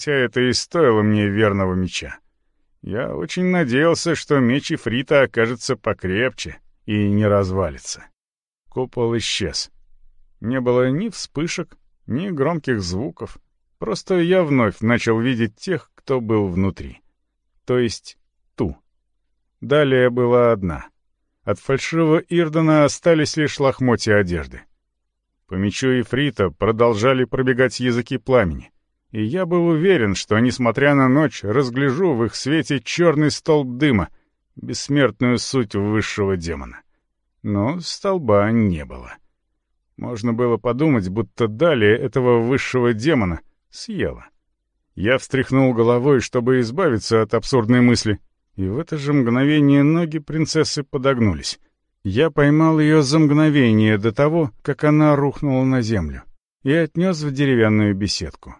хотя это и стоило мне верного меча. Я очень надеялся, что меч Ифрита окажется покрепче и не развалится. Купол исчез. Не было ни вспышек, ни громких звуков. Просто я вновь начал видеть тех, кто был внутри. То есть ту. Далее была одна. От фальшивого Ирдена остались лишь лохмотья одежды. По мечу Ифрита продолжали пробегать языки пламени — и я был уверен, что, несмотря на ночь, разгляжу в их свете черный столб дыма, бессмертную суть высшего демона. Но столба не было. Можно было подумать, будто далее этого высшего демона съела. Я встряхнул головой, чтобы избавиться от абсурдной мысли, и в это же мгновение ноги принцессы подогнулись. Я поймал ее за мгновение до того, как она рухнула на землю, и отнес в деревянную беседку.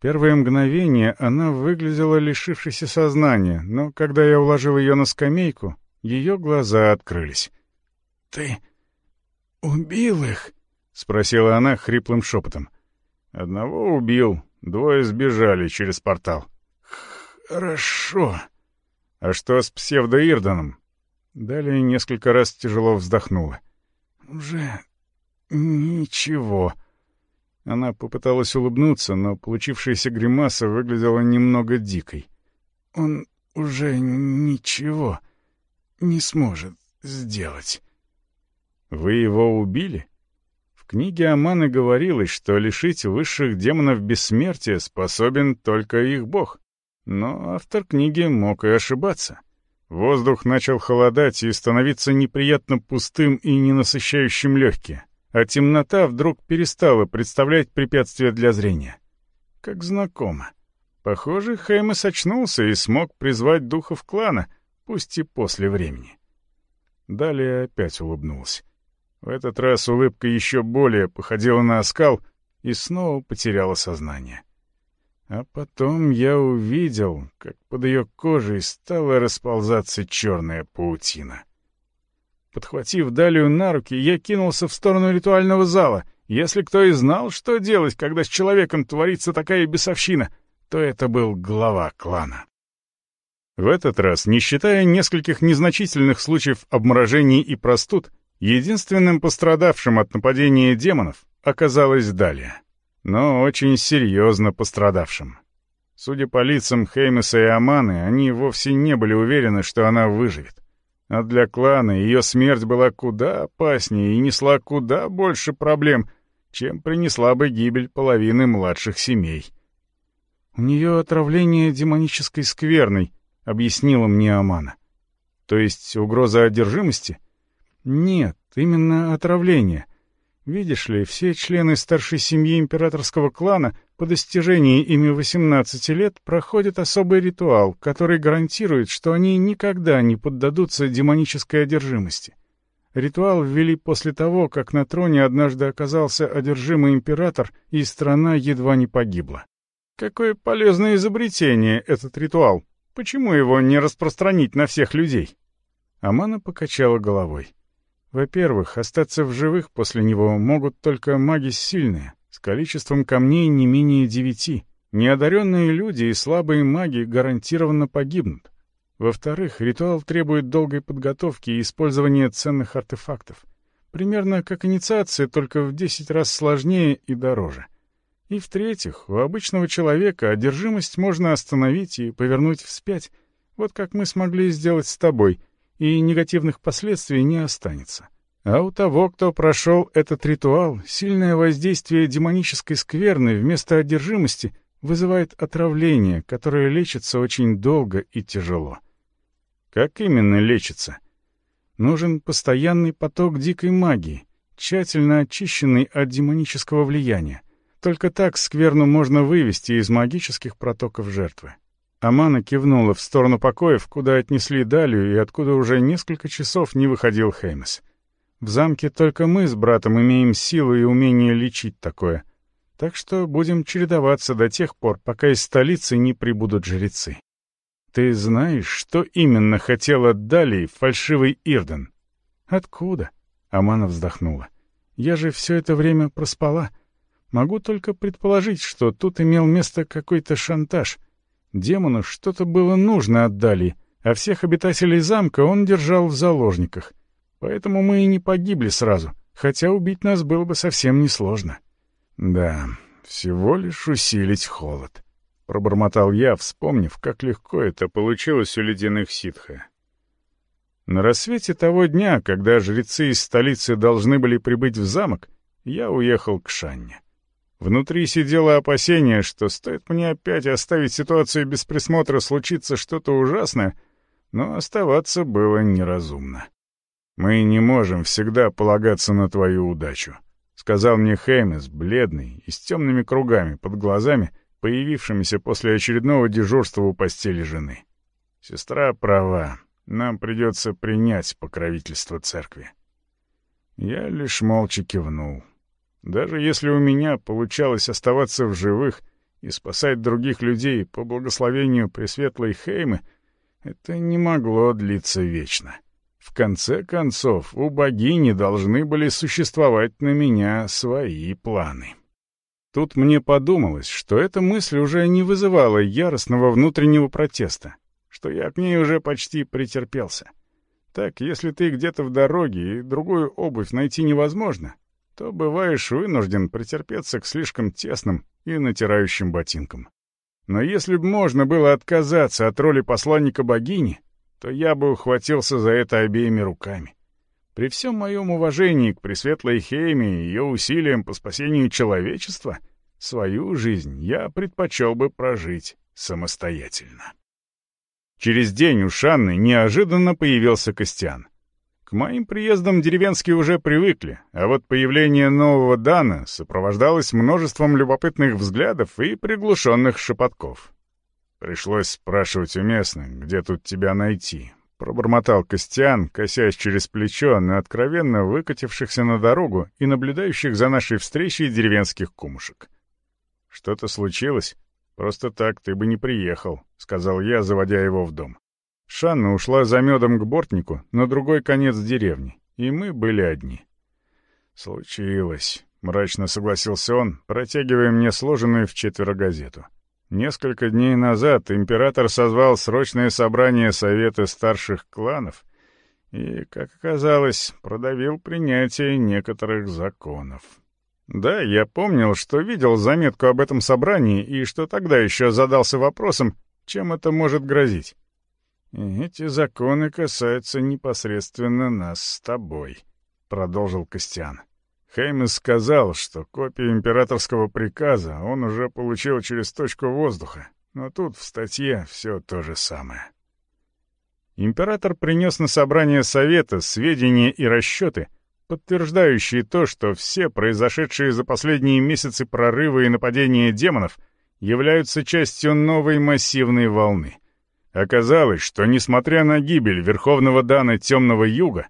Первое мгновение она выглядела лишившейся сознания, но когда я уложил ее на скамейку, ее глаза открылись. «Ты убил их?» — спросила она хриплым шепотом. «Одного убил, двое сбежали через портал». «Хорошо. А что с псевдоирдоном?» Далее несколько раз тяжело вздохнула. «Уже ничего». Она попыталась улыбнуться, но получившаяся гримаса выглядела немного дикой. «Он уже ничего не сможет сделать». «Вы его убили?» В книге Аманы говорилось, что лишить высших демонов бессмертия способен только их бог. Но автор книги мог и ошибаться. Воздух начал холодать и становиться неприятно пустым и ненасыщающим легкие а темнота вдруг перестала представлять препятствие для зрения. Как знакомо. Похоже, Хеймес очнулся и смог призвать духов клана, пусть и после времени. Далее опять улыбнулся. В этот раз улыбка еще более походила на оскал и снова потеряла сознание. А потом я увидел, как под ее кожей стала расползаться черная паутина. Подхватив Далию на руки, я кинулся в сторону ритуального зала. Если кто и знал, что делать, когда с человеком творится такая бесовщина, то это был глава клана. В этот раз, не считая нескольких незначительных случаев обморожений и простуд, единственным пострадавшим от нападения демонов оказалась Далия. Но очень серьезно пострадавшим. Судя по лицам Хеймеса и Аманы, они вовсе не были уверены, что она выживет. А для клана ее смерть была куда опаснее и несла куда больше проблем, чем принесла бы гибель половины младших семей. «У нее отравление демонической скверной», — объяснила мне Амана. «То есть угроза одержимости?» «Нет, именно отравление. Видишь ли, все члены старшей семьи императорского клана по достижении ими 18 лет проходят особый ритуал, который гарантирует, что они никогда не поддадутся демонической одержимости. Ритуал ввели после того, как на троне однажды оказался одержимый император, и страна едва не погибла. Какое полезное изобретение этот ритуал! Почему его не распространить на всех людей? Амана покачала головой. Во-первых, остаться в живых после него могут только маги сильные, с количеством камней не менее девяти. Неодаренные люди и слабые маги гарантированно погибнут. Во-вторых, ритуал требует долгой подготовки и использования ценных артефактов. Примерно как инициация, только в десять раз сложнее и дороже. И в-третьих, у обычного человека одержимость можно остановить и повернуть вспять, вот как мы смогли сделать с тобой, и негативных последствий не останется. А у того, кто прошел этот ритуал, сильное воздействие демонической скверны вместо одержимости вызывает отравление, которое лечится очень долго и тяжело. Как именно лечится? Нужен постоянный поток дикой магии, тщательно очищенный от демонического влияния. Только так скверну можно вывести из магических протоков жертвы. Амана кивнула в сторону покоев, куда отнесли Далию и откуда уже несколько часов не выходил Хеймес. В замке только мы с братом имеем силу и умение лечить такое. Так что будем чередоваться до тех пор, пока из столицы не прибудут жрецы. Ты знаешь, что именно хотел от Далии фальшивый Ирден? Откуда? Амана вздохнула. Я же все это время проспала. Могу только предположить, что тут имел место какой-то шантаж. Демону что-то было нужно отдали, а всех обитателей замка он держал в заложниках. Поэтому мы и не погибли сразу, хотя убить нас было бы совсем несложно. Да, всего лишь усилить холод. Пробормотал я, вспомнив, как легко это получилось у ледяных ситха. На рассвете того дня, когда жрецы из столицы должны были прибыть в замок, я уехал к Шанне. Внутри сидело опасение, что стоит мне опять оставить ситуацию без присмотра, случится что-то ужасное, но оставаться было неразумно. «Мы не можем всегда полагаться на твою удачу», — сказал мне Хеймес, бледный и с темными кругами под глазами, появившимися после очередного дежурства у постели жены. «Сестра права, нам придется принять покровительство церкви». Я лишь молча кивнул. Даже если у меня получалось оставаться в живых и спасать других людей по благословению Пресветлой Хеймы, это не могло длиться вечно. В конце концов, у богини должны были существовать на меня свои планы. Тут мне подумалось, что эта мысль уже не вызывала яростного внутреннего протеста, что я к ней уже почти претерпелся. Так, если ты где-то в дороге и другую обувь найти невозможно, то бываешь вынужден претерпеться к слишком тесным и натирающим ботинкам. Но если бы можно было отказаться от роли посланника богини, то я бы ухватился за это обеими руками. При всем моем уважении к Пресветлой Хейме и ее усилиям по спасению человечества, свою жизнь я предпочел бы прожить самостоятельно. Через день у Шанны неожиданно появился Костян — к моим приездам деревенские уже привыкли, а вот появление нового Дана сопровождалось множеством любопытных взглядов и приглушенных шепотков. Пришлось спрашивать у местных, где тут тебя найти. Пробормотал Костян, косясь через плечо на откровенно выкатившихся на дорогу и наблюдающих за нашей встречей деревенских кумушек. «Что-то случилось? Просто так ты бы не приехал», — сказал я, заводя его в дом. Шанна ушла за медом к бортнику на другой конец деревни, и мы были одни. «Случилось», — мрачно согласился он, протягивая мне сложенную в четверо газету. Несколько дней назад император созвал срочное собрание Совета старших кланов и, как оказалось, продавил принятие некоторых законов. Да, я помнил, что видел заметку об этом собрании и что тогда еще задался вопросом, чем это может грозить. Эти законы касаются непосредственно нас с тобой», — продолжил Костян. Хеймес сказал, что копию императорского приказа он уже получил через точку воздуха, но тут в статье все то же самое. Император принес на собрание Совета сведения и расчеты, подтверждающие то, что все произошедшие за последние месяцы прорывы и нападения демонов являются частью новой массивной волны — Оказалось, что, несмотря на гибель Верховного Дана Темного Юга,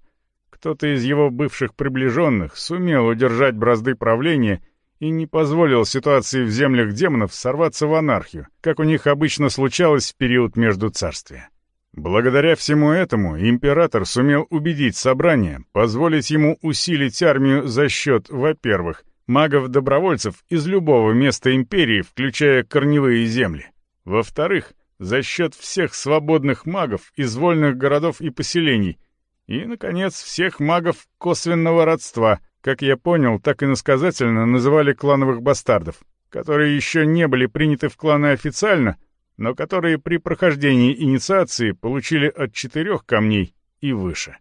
кто-то из его бывших приближенных сумел удержать бразды правления и не позволил ситуации в землях демонов сорваться в анархию, как у них обычно случалось в период между царствия. Благодаря всему этому император сумел убедить собрание позволить ему усилить армию за счет, во-первых, магов-добровольцев из любого места империи, включая корневые земли, во-вторых, за счет всех свободных магов из вольных городов и поселений, и, наконец, всех магов косвенного родства, как я понял, так и насказательно называли клановых бастардов, которые еще не были приняты в кланы официально, но которые при прохождении инициации получили от четырех камней и выше.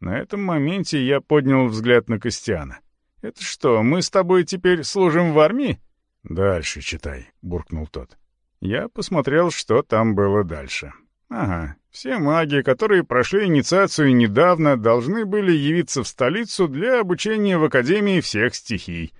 На этом моменте я поднял взгляд на Костяна. «Это что, мы с тобой теперь служим в армии?» «Дальше читай», — буркнул тот. Я посмотрел, что там было дальше. Ага, все маги, которые прошли инициацию недавно, должны были явиться в столицу для обучения в Академии всех стихий.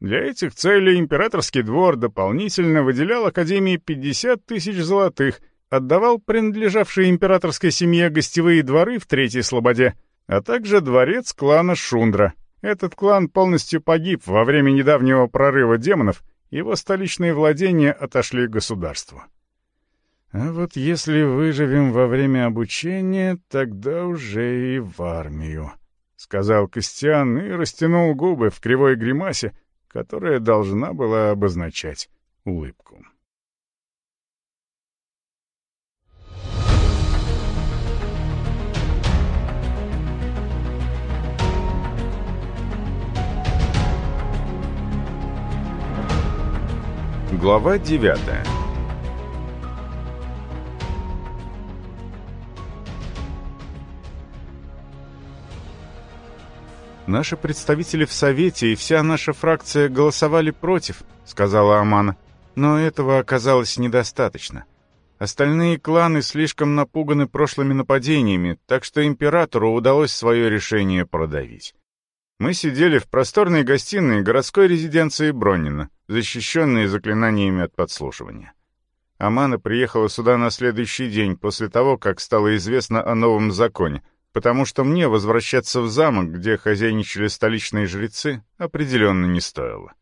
Для этих целей императорский двор дополнительно выделял Академии 50 тысяч золотых, отдавал принадлежавшие императорской семье гостевые дворы в Третьей Слободе, а также дворец клана Шундра. Этот клан полностью погиб во время недавнего прорыва демонов, его столичные владения отошли государству. А вот если выживем во время обучения, тогда уже и в армию, — сказал Костян и растянул губы в кривой гримасе, которая должна была обозначать улыбку. Глава девятая «Наши представители в Совете и вся наша фракция голосовали против», — сказала Амана. «Но этого оказалось недостаточно. Остальные кланы слишком напуганы прошлыми нападениями, так что императору удалось свое решение продавить. Мы сидели в просторной гостиной городской резиденции Броннина, защищенные заклинаниями от подслушивания. Амана приехала сюда на следующий день после того, как стало известно о новом законе, потому что мне возвращаться в замок, где хозяйничали столичные жрецы, определенно не стоило.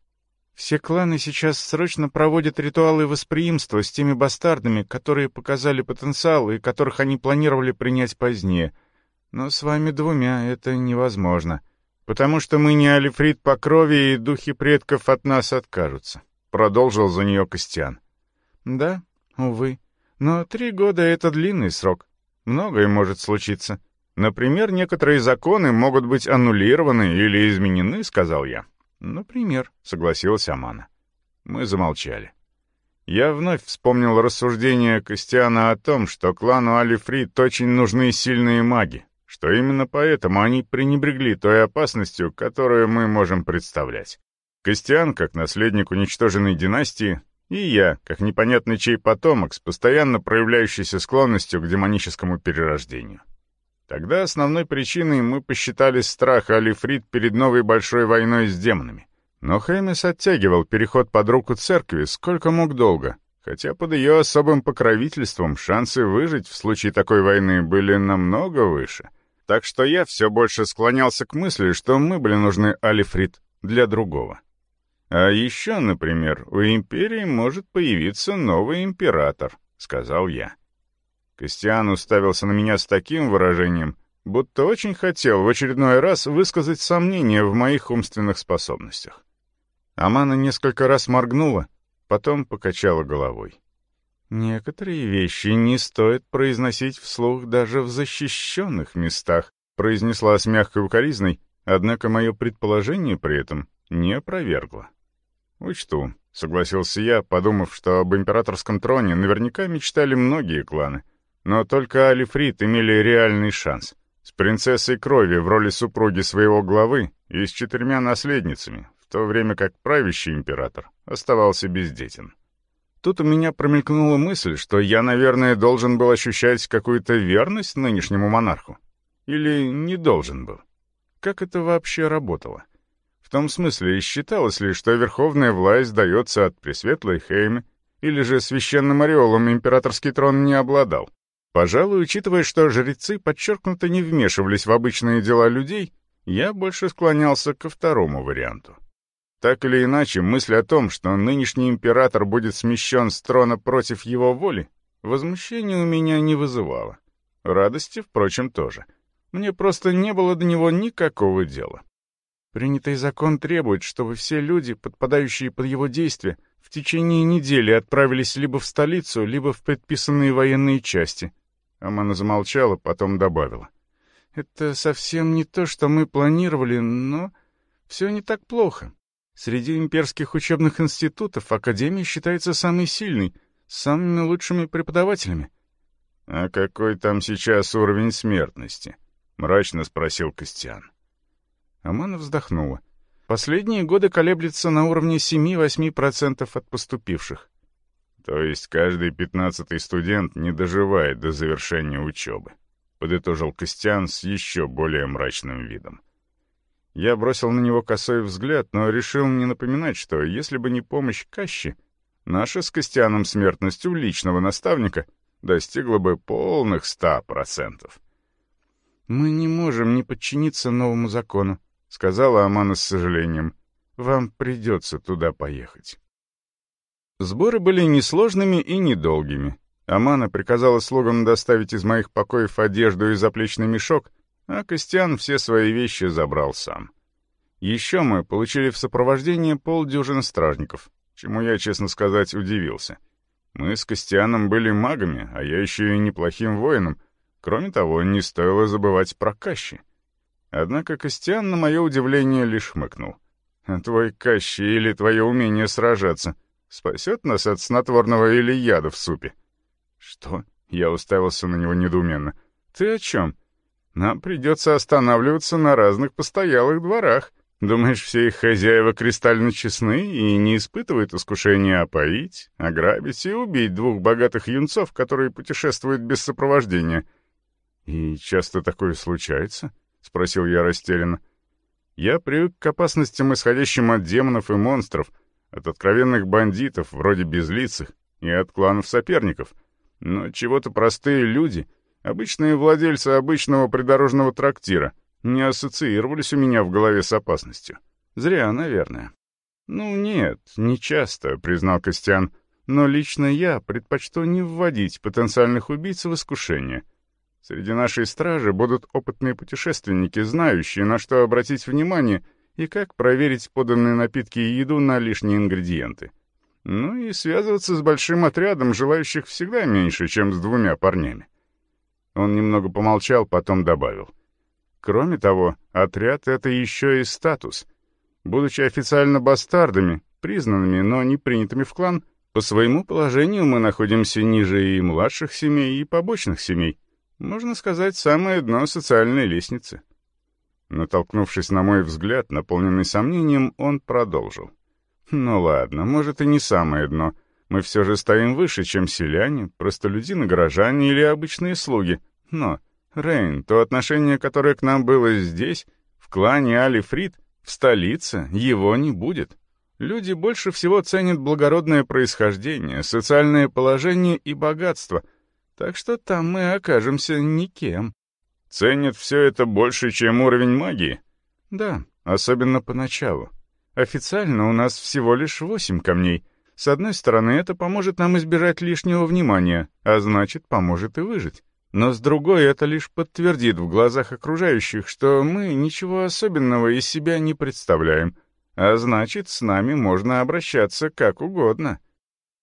Все кланы сейчас срочно проводят ритуалы восприимства с теми бастардами, которые показали потенциал и которых они планировали принять позднее. Но с вами двумя это невозможно, потому что мы не Алифрит по крови, и духи предков от нас откажутся», — продолжил за нее Костян. «Да, увы, но три года — это длинный срок. Многое может случиться». Например, некоторые законы могут быть аннулированы или изменены, сказал я. Например, согласилась Амана. Мы замолчали. Я вновь вспомнил рассуждение Костиана о том, что клану Алифрит очень нужны сильные маги, что именно поэтому они пренебрегли той опасностью, которую мы можем представлять. Костиан, как наследник уничтоженной династии, и я, как непонятный чей потомок, с постоянно проявляющейся склонностью к демоническому перерождению. Тогда основной причиной мы посчитали страх Алифрит перед новой большой войной с демонами. Но Хеймес оттягивал переход под руку церкви сколько мог долго, хотя под ее особым покровительством шансы выжить в случае такой войны были намного выше. Так что я все больше склонялся к мысли, что мы были нужны Алифрит для другого. А еще, например, у Империи может появиться новый император, сказал я. Костян уставился на меня с таким выражением, будто очень хотел в очередной раз высказать сомнения в моих умственных способностях. Амана несколько раз моргнула, потом покачала головой. «Некоторые вещи не стоит произносить вслух даже в защищенных местах», произнесла с мягкой укоризной, однако мое предположение при этом не опровергло. «Учту», — согласился я, подумав, что об императорском троне наверняка мечтали многие кланы, но только Алифрит имели реальный шанс. С принцессой крови в роли супруги своего главы и с четырьмя наследницами, в то время как правящий император оставался бездетен. Тут у меня промелькнула мысль, что я, наверное, должен был ощущать какую-то верность нынешнему монарху. Или не должен был. Как это вообще работало? В том смысле, считалось ли, что верховная власть дается от Пресветлой Хейме, или же священным ореолом императорский трон не обладал? Пожалуй, учитывая, что жрецы подчеркнуто не вмешивались в обычные дела людей, я больше склонялся ко второму варианту. Так или иначе, мысль о том, что нынешний император будет смещен с трона против его воли, возмущения у меня не вызывало. Радости, впрочем, тоже. Мне просто не было до него никакого дела. Принятый закон требует, чтобы все люди, подпадающие под его действие, в течение недели отправились либо в столицу, либо в предписанные военные части, Амана замолчала, потом добавила. «Это совсем не то, что мы планировали, но все не так плохо. Среди имперских учебных институтов Академия считается самой сильной, с самыми лучшими преподавателями». «А какой там сейчас уровень смертности?» — мрачно спросил Костян. Амана вздохнула. «Последние годы колеблется на уровне 7-8% от поступивших. То есть каждый пятнадцатый студент не доживает до завершения учебы, подытожил Костян с еще более мрачным видом. Я бросил на него косой взгляд, но решил не напоминать, что если бы не помощь Кащи, наша с Костяном смертность у личного наставника достигла бы полных ста процентов. «Мы не можем не подчиниться новому закону», — сказала Амана с сожалением. «Вам придется туда поехать». Сборы были несложными и недолгими. Амана приказала слугам доставить из моих покоев одежду и заплечный мешок, а Костян все свои вещи забрал сам. Еще мы получили в сопровождении полдюжины стражников, чему я, честно сказать, удивился. Мы с Костяном были магами, а я еще и неплохим воином. Кроме того, не стоило забывать про Кащи. Однако Костян, на мое удивление, лишь хмыкнул. «Твой Кащи или твое умение сражаться спасет нас от снотворного или яда в супе?» «Что?» — я уставился на него недоуменно. «Ты о чем? Нам придется останавливаться на разных постоялых дворах. Думаешь, все их хозяева кристально честны и не испытывают искушения опоить, ограбить и убить двух богатых юнцов, которые путешествуют без сопровождения?» «И часто такое случается?» — спросил я растерянно. «Я привык к опасностям, исходящим от демонов и монстров, от откровенных бандитов, вроде безлицых, и от кланов соперников. Но чего-то простые люди, обычные владельцы обычного придорожного трактира, не ассоциировались у меня в голове с опасностью. Зря, наверное». «Ну нет, не часто», — признал Костян, «но лично я предпочту не вводить потенциальных убийц в искушение». Среди нашей стражи будут опытные путешественники, знающие, на что обратить внимание и как проверить поданные напитки и еду на лишние ингредиенты. Ну и связываться с большим отрядом желающих всегда меньше, чем с двумя парнями. Он немного помолчал, потом добавил. Кроме того, отряд — это еще и статус. Будучи официально бастардами, признанными, но не принятыми в клан, по своему положению мы находимся ниже и младших семей, и побочных семей — можно сказать, самое дно социальной лестницы. Натолкнувшись на мой взгляд, наполненный сомнением, он продолжил. «Ну ладно, может и не самое дно. Мы все же стоим выше, чем селяне, простолюдины, горожане или обычные слуги. Но, Рейн, то отношение, которое к нам было здесь, в клане Али Фрид, в столице, его не будет. Люди больше всего ценят благородное происхождение, социальное положение и богатство — так что там мы окажемся никем. Ценят все это больше, чем уровень магии? Да, особенно поначалу. Официально у нас всего лишь восемь камней. С одной стороны, это поможет нам избежать лишнего внимания, а значит, поможет и выжить. Но с другой, это лишь подтвердит в глазах окружающих, что мы ничего особенного из себя не представляем, а значит, с нами можно обращаться как угодно.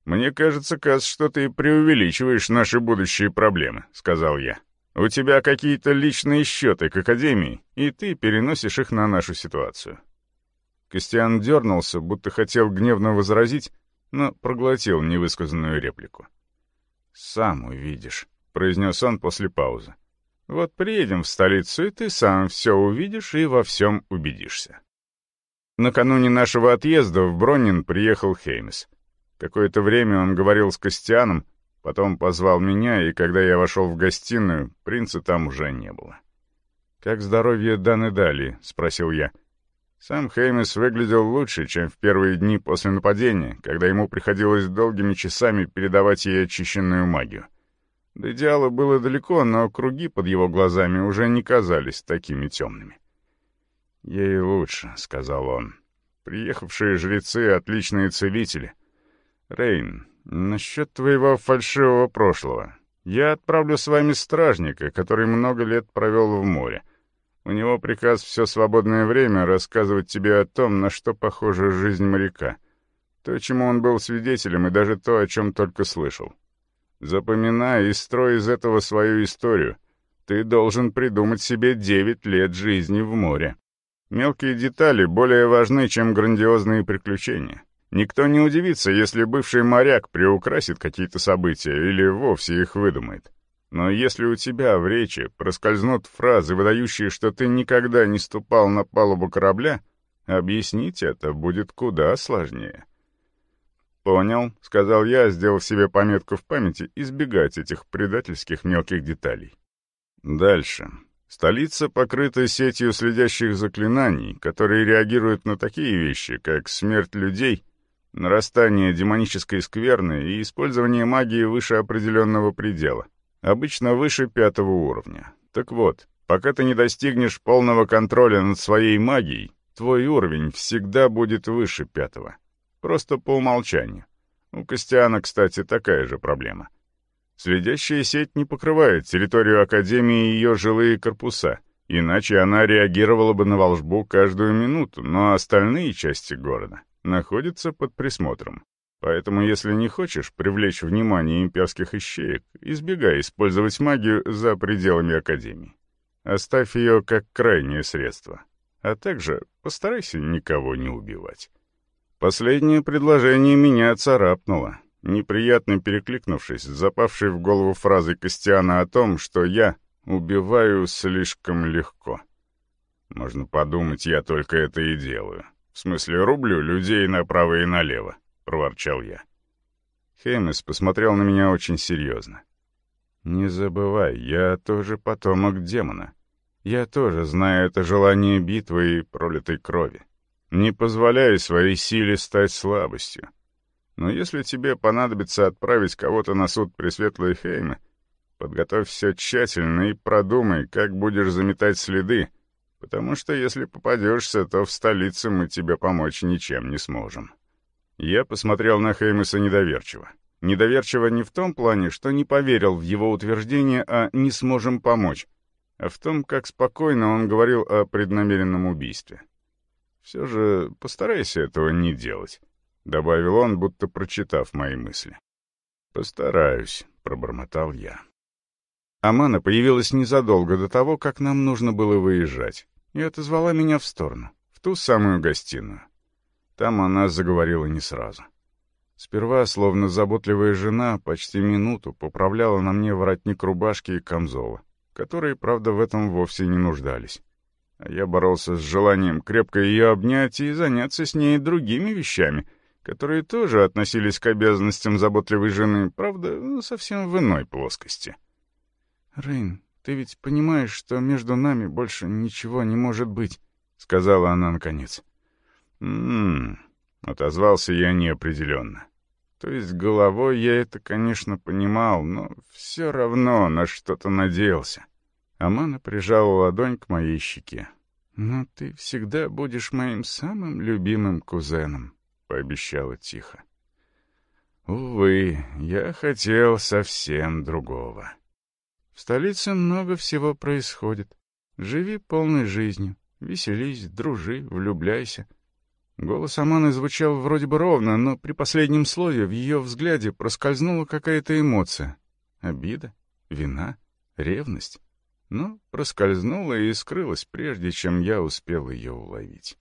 «Мне кажется, Каз, что ты преувеличиваешь наши будущие проблемы», — сказал я. «У тебя какие-то личные счеты к Академии, и ты переносишь их на нашу ситуацию». Костян дернулся, будто хотел гневно возразить, но проглотил невысказанную реплику. «Сам увидишь», — произнес он после паузы. «Вот приедем в столицу, и ты сам все увидишь и во всем убедишься». Накануне нашего отъезда в Бронин приехал Хеймс. Какое-то время он говорил с Костяном, потом позвал меня, и когда я вошел в гостиную, принца там уже не было. «Как здоровье Даны Дали?» — спросил я. Сам Хеймес выглядел лучше, чем в первые дни после нападения, когда ему приходилось долгими часами передавать ей очищенную магию. До идеала было далеко, но круги под его глазами уже не казались такими темными. «Ей лучше», — сказал он. «Приехавшие жрецы — отличные целители». «Рейн, насчет твоего фальшивого прошлого. Я отправлю с вами стражника, который много лет провел в море. У него приказ все свободное время рассказывать тебе о том, на что похожа жизнь моряка. То, чему он был свидетелем, и даже то, о чем только слышал. Запоминай и строй из этого свою историю. Ты должен придумать себе девять лет жизни в море. Мелкие детали более важны, чем грандиозные приключения. Никто не удивится, если бывший моряк приукрасит какие-то события или вовсе их выдумает. Но если у тебя в речи проскользнут фразы, выдающие, что ты никогда не ступал на палубу корабля, объяснить это будет куда сложнее. «Понял», — сказал я, сделав себе пометку в памяти, избегать этих предательских мелких деталей. Дальше. Столица покрыта сетью следящих заклинаний, которые реагируют на такие вещи, как смерть людей нарастание демонической скверны и использование магии выше определенного предела, обычно выше пятого уровня. Так вот, пока ты не достигнешь полного контроля над своей магией, твой уровень всегда будет выше пятого. Просто по умолчанию. У Костяна, кстати, такая же проблема. Следящая сеть не покрывает территорию Академии и ее жилые корпуса, Иначе она реагировала бы на волжбу каждую минуту, но остальные части города находятся под присмотром. Поэтому, если не хочешь привлечь внимание имперских ищеек, избегай использовать магию за пределами Академии. Оставь ее как крайнее средство. А также постарайся никого не убивать. Последнее предложение меня царапнуло, неприятно перекликнувшись запавшей в голову фразой Костяна о том, что я убиваю слишком легко. Можно подумать, я только это и делаю. В смысле, рублю людей направо и налево, — проворчал я. Хемис посмотрел на меня очень серьезно. «Не забывай, я тоже потомок демона. Я тоже знаю это желание битвы и пролитой крови. Не позволяю своей силе стать слабостью. Но если тебе понадобится отправить кого-то на суд Пресветлой Хеймы, подготовь все тщательно и продумай, как будешь заметать следы, потому что если попадешься, то в столице мы тебе помочь ничем не сможем». Я посмотрел на Хеймеса недоверчиво. Недоверчиво не в том плане, что не поверил в его утверждение, а «не сможем помочь», а в том, как спокойно он говорил о преднамеренном убийстве. «Все же постарайся этого не делать», — добавил он, будто прочитав мои мысли. «Постараюсь», — пробормотал я. Амана появилась незадолго до того, как нам нужно было выезжать, и отозвала меня в сторону, в ту самую гостиную. Там она заговорила не сразу. Сперва, словно заботливая жена, почти минуту поправляла на мне воротник рубашки и камзола, которые, правда, в этом вовсе не нуждались. А я боролся с желанием крепко ее обнять и заняться с ней другими вещами, которые тоже относились к обязанностям заботливой жены, правда, ну, совсем в иной плоскости. «Рейн, ты ведь понимаешь, что между нами больше ничего не может быть», — сказала она наконец. «М-м-м», отозвался я неопределенно. То есть головой я это, конечно, понимал, но все равно на что-то надеялся. Амана прижала ладонь к моей щеке. «Но ты всегда будешь моим самым любимым кузеном», — пообещала тихо. «Увы, я хотел совсем другого. В столице много всего происходит. Живи полной жизнью, веселись, дружи, влюбляйся. Голос Аманы звучал вроде бы ровно, но при последнем слове в ее взгляде проскользнула какая-то эмоция. Обида? Вина? Ревность? Но проскользнула и скрылась, прежде чем я успел ее уловить.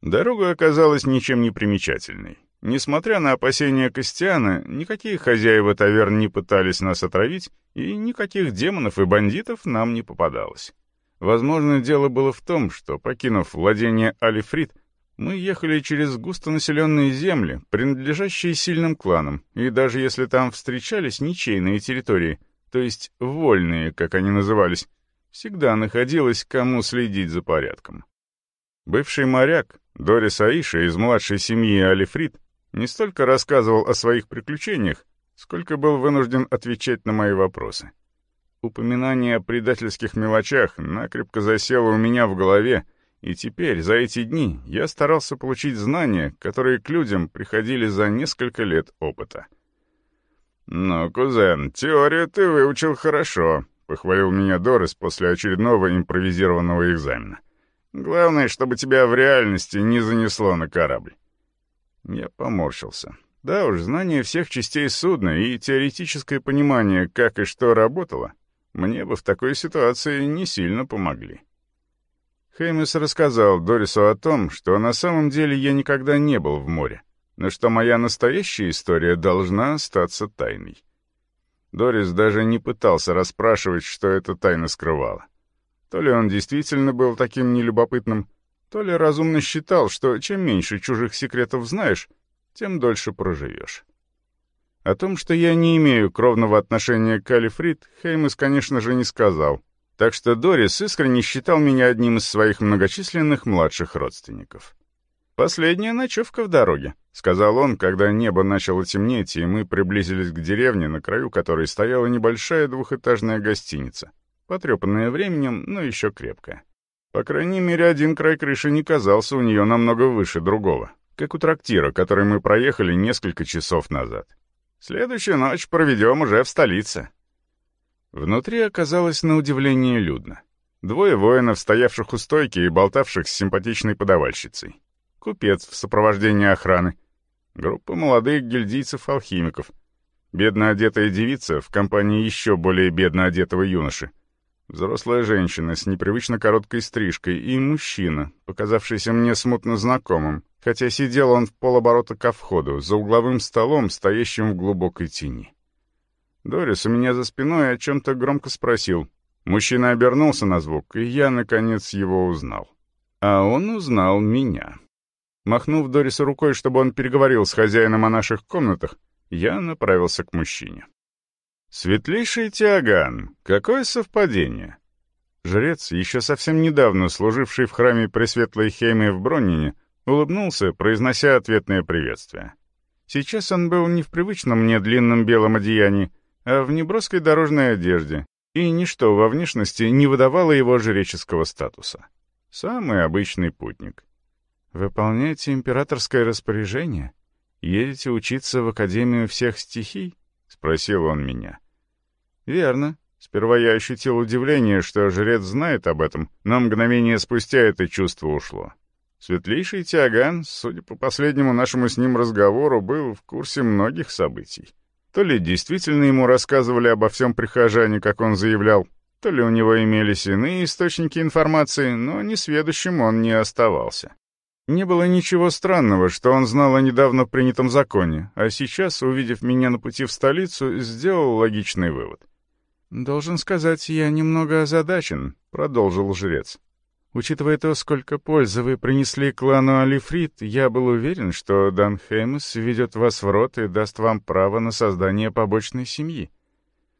Дорога оказалась ничем не примечательной. Несмотря на опасения Костяна, никакие хозяева таверн не пытались нас отравить, и никаких демонов и бандитов нам не попадалось. Возможно, дело было в том, что, покинув владение Алифрит, мы ехали через густонаселенные земли, принадлежащие сильным кланам, и даже если там встречались ничейные территории, то есть вольные, как они назывались, всегда находилось кому следить за порядком. Бывший моряк, Дорис Аиша из младшей семьи Алифрит, не столько рассказывал о своих приключениях, сколько был вынужден отвечать на мои вопросы. Упоминание о предательских мелочах накрепко засело у меня в голове, и теперь, за эти дни, я старался получить знания, которые к людям приходили за несколько лет опыта. «Ну, кузен, теорию ты выучил хорошо», — похвалил меня Дорис после очередного импровизированного экзамена. «Главное, чтобы тебя в реальности не занесло на корабль». Я поморщился. Да уж, знание всех частей судна и теоретическое понимание, как и что работало, мне бы в такой ситуации не сильно помогли. Хеймес рассказал Дорису о том, что на самом деле я никогда не был в море, но что моя настоящая история должна остаться тайной. Дорис даже не пытался расспрашивать, что эта тайна скрывала. То ли он действительно был таким нелюбопытным, то ли разумно считал, что чем меньше чужих секретов знаешь, тем дольше проживешь. О том, что я не имею кровного отношения к Алифрид, Хеймес, конечно же, не сказал, так что Дорис искренне считал меня одним из своих многочисленных младших родственников. «Последняя ночевка в дороге», — сказал он, когда небо начало темнеть, и мы приблизились к деревне, на краю которой стояла небольшая двухэтажная гостиница, потрепанная временем, но еще крепкая. По крайней мере, один край крыши не казался у нее намного выше другого, как у трактира, который мы проехали несколько часов назад. «Следующую ночь проведем уже в столице», Внутри оказалось на удивление людно. Двое воинов, стоявших у стойки и болтавших с симпатичной подавальщицей. Купец в сопровождении охраны. Группа молодых гильдийцев-алхимиков. Бедно одетая девица в компании еще более бедно одетого юноши. Взрослая женщина с непривычно короткой стрижкой и мужчина, показавшийся мне смутно знакомым, хотя сидел он в полоборота ко входу, за угловым столом, стоящим в глубокой тени. Дорис у меня за спиной о чем-то громко спросил. Мужчина обернулся на звук, и я, наконец, его узнал. А он узнал меня. Махнув Дорису рукой, чтобы он переговорил с хозяином о наших комнатах, я направился к мужчине. «Светлейший Тиаган, какое совпадение!» Жрец, еще совсем недавно служивший в храме Пресветлой Хеймы в Броннине, улыбнулся, произнося ответное приветствие. Сейчас он был не в привычном мне длинном белом одеянии, а в неброской дорожной одежде, и ничто во внешности не выдавало его жреческого статуса. Самый обычный путник. «Выполняете императорское распоряжение? Едете учиться в Академию всех стихий?» — спросил он меня. «Верно. Сперва я ощутил удивление, что жрец знает об этом, но мгновение спустя это чувство ушло. Светлейший Тиаган, судя по последнему нашему с ним разговору, был в курсе многих событий. То ли действительно ему рассказывали обо всем прихожане, как он заявлял, то ли у него имелись иные источники информации, но несведущим он не оставался. Не было ничего странного, что он знал о недавно принятом законе, а сейчас, увидев меня на пути в столицу, сделал логичный вывод. «Должен сказать, я немного озадачен», — продолжил жрец. Учитывая то, сколько пользы вы принесли клану Алифрит, я был уверен, что Дан Хеймус ведет вас в рот и даст вам право на создание побочной семьи.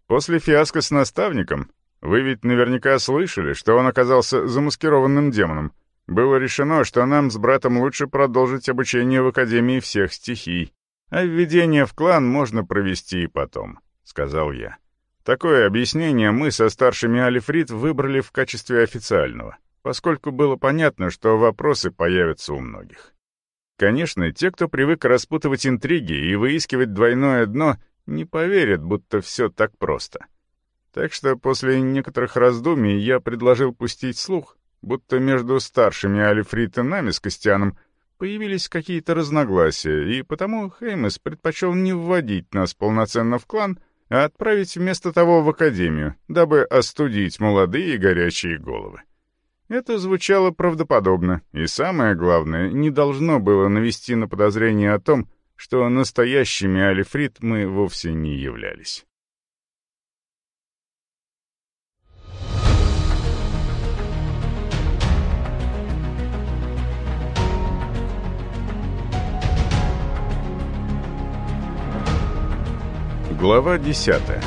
После фиаско с наставником, вы ведь наверняка слышали, что он оказался замаскированным демоном. Было решено, что нам с братом лучше продолжить обучение в Академии всех стихий, а введение в клан можно провести и потом, — сказал я. Такое объяснение мы со старшими Алифрит выбрали в качестве официального поскольку было понятно, что вопросы появятся у многих. Конечно, те, кто привык распутывать интриги и выискивать двойное дно, не поверят, будто все так просто. Так что после некоторых раздумий я предложил пустить слух, будто между старшими Алифрит и нами с Костяном появились какие-то разногласия, и потому Хеймес предпочел не вводить нас полноценно в клан, а отправить вместо того в академию, дабы остудить молодые горячие головы. Это звучало правдоподобно, и самое главное, не должно было навести на подозрение о том, что настоящими Алифрит мы вовсе не являлись. Глава десятая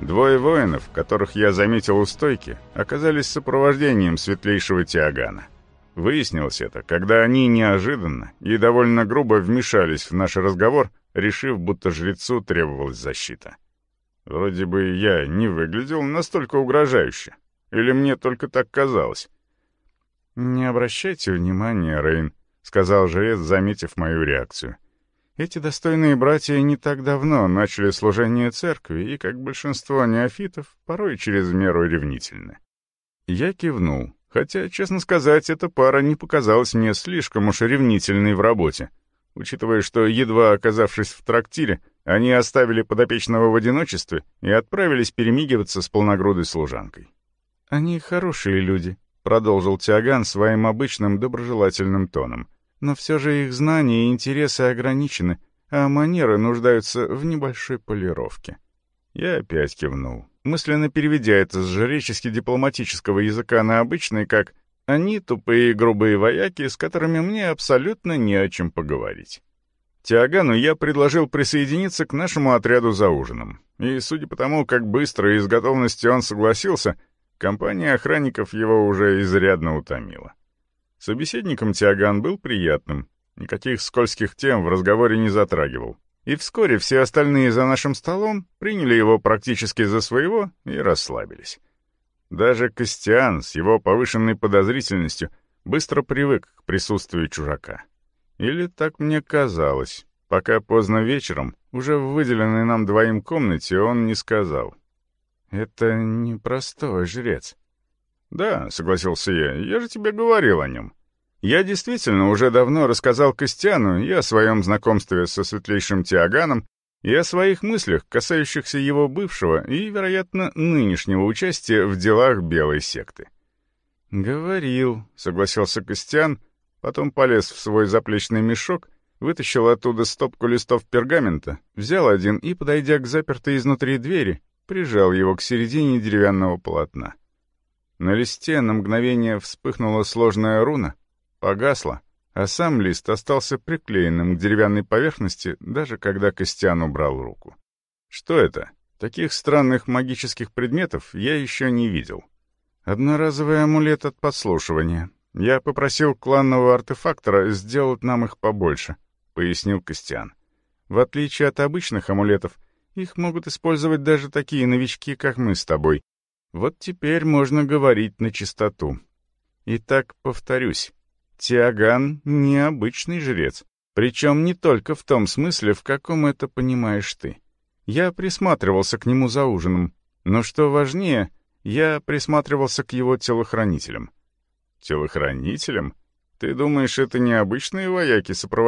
Двое воинов, которых я заметил у стойки, оказались сопровождением светлейшего Тиагана. Выяснилось это, когда они неожиданно и довольно грубо вмешались в наш разговор, решив, будто жрецу требовалась защита. Вроде бы я не выглядел настолько угрожающе. Или мне только так казалось? «Не обращайте внимания, Рейн», — сказал жрец, заметив мою реакцию. — эти достойные братья не так давно начали служение церкви и, как большинство неофитов, порой через меру ревнительны. Я кивнул, хотя, честно сказать, эта пара не показалась мне слишком уж ревнительной в работе, учитывая, что, едва оказавшись в трактире, они оставили подопечного в одиночестве и отправились перемигиваться с полногрудой служанкой. «Они хорошие люди», — продолжил Тиаган своим обычным доброжелательным тоном — но все же их знания и интересы ограничены, а манеры нуждаются в небольшой полировке. Я опять кивнул, мысленно переведя это с жречески-дипломатического языка на обычный как «они тупые грубые вояки, с которыми мне абсолютно не о чем поговорить». Тиагану я предложил присоединиться к нашему отряду за ужином, и, судя по тому, как быстро и с готовностью он согласился, компания охранников его уже изрядно утомила. Собеседником Тиаган был приятным, никаких скользких тем в разговоре не затрагивал. И вскоре все остальные за нашим столом приняли его практически за своего и расслабились. Даже Костян с его повышенной подозрительностью быстро привык к присутствию чужака. Или так мне казалось. пока поздно вечером, уже в выделенной нам двоим комнате, он не сказал. «Это непростой жрец». «Да», — согласился я, — «я же тебе говорил о нем». Я действительно уже давно рассказал Костяну и о своем знакомстве со светлейшим Тиаганом, и о своих мыслях, касающихся его бывшего и, вероятно, нынешнего участия в делах белой секты. «Говорил», — согласился Костян, потом полез в свой заплечный мешок, вытащил оттуда стопку листов пергамента, взял один и, подойдя к запертой изнутри двери, прижал его к середине деревянного полотна. На листе на мгновение вспыхнула сложная руна, погасла, а сам лист остался приклеенным к деревянной поверхности, даже когда Костян убрал руку. Что это? Таких странных магических предметов я еще не видел. Одноразовый амулет от подслушивания. Я попросил кланного артефактора сделать нам их побольше, пояснил Костян. В отличие от обычных амулетов, их могут использовать даже такие новички, как мы с тобой. Вот теперь можно говорить на чистоту. Итак, повторюсь. Тиаган — необычный жрец. Причем не только в том смысле, в каком это понимаешь ты. Я присматривался к нему за ужином. Но что важнее, я присматривался к его телохранителям. Телохранителям? Ты думаешь, это необычные вояки, сопровождающие